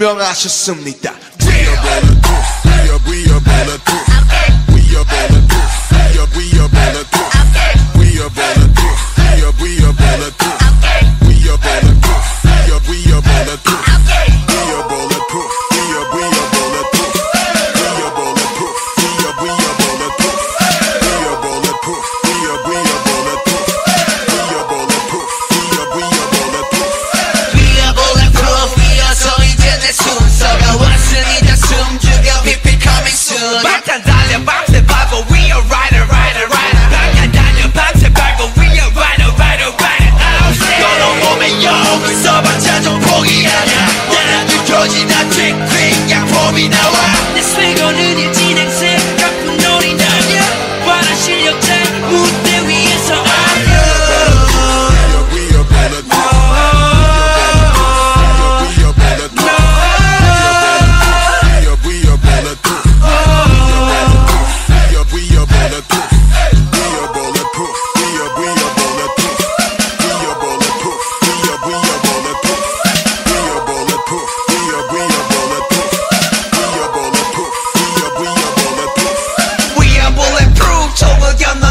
증명하셨습니다. yanına